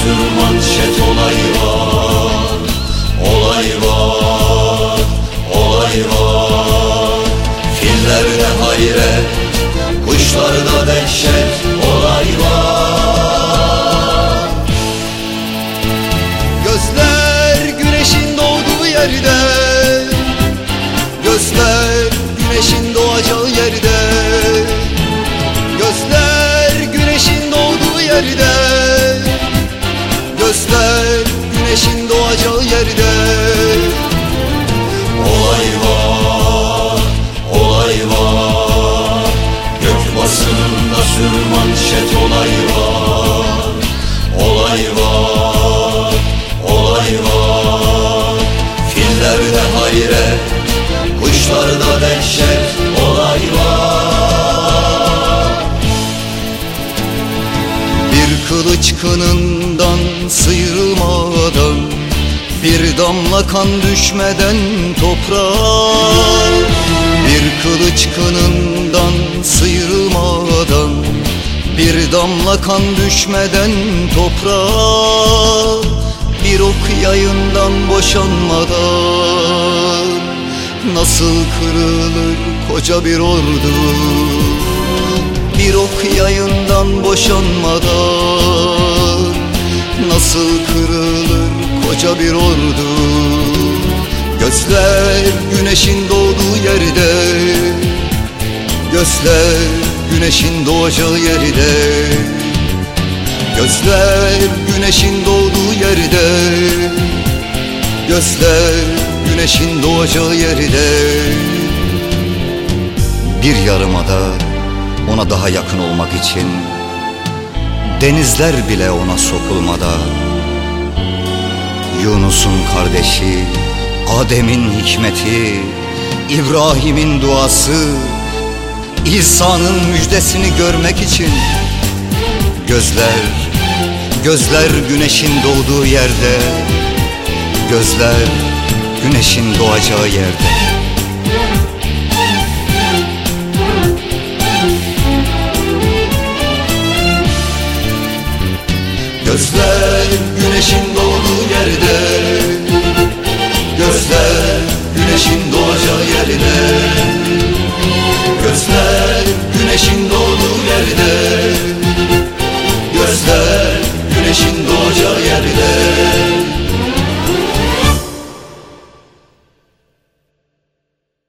Düştüm manşet olay var Olay var Olay var. Fillerde hayret Kuşlarda dehşet Olay var. Gözler güneşin doğduğu yerde Gözler güneşin doğacağı yerde. Gözler güneşin doğduğu yerde. güneşin doğacağı yerde. Olay var, olay var. Gök basınında sürmanşet olay var. Olay var, olay var. Fillerde hayret, kuşlarda dehşet Olay var. Bir kılıç kınından sıyrılır bir damla kan düşmeden toprağa Bir kılıç kınından sıyrılmadan Bir damla kan düşmeden toprağa Bir ok yayından boşanmadan Nasıl kırılır koca bir ordu? Bir ok yayından boşanmadan Nasıl kırılır koca bir ordu. Gözler güneşin doğduğu yerde. Gözler güneşin doğacağı yerde. Gözler güneşin doğduğu yerde. Gözler güneşin doğacağı yerde. Bir yarımada ona daha yakın olmak için Denizler bile ona sokulmada Yunus'un kardeşi Adem'in hikmeti İbrahim'in duası İsa'nın müjdesini görmek için Gözler, gözler güneşin doğduğu yerde Gözler güneşin doğacağı yerde. Gözler